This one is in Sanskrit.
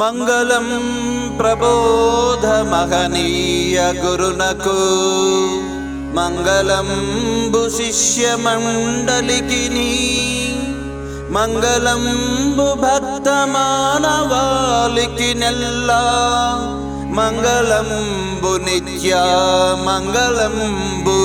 मङ्गलं प्रबोधमहनीयगुरुनकु प्रबोधमहनीय गुरुनकु। मङ्गलम्बुशिष्यमण्डलिकिनी मङ्गलम्बुभक्तमानवालिकिनल्ला मङ्गलम्बु नित्या मङ्गलम्बु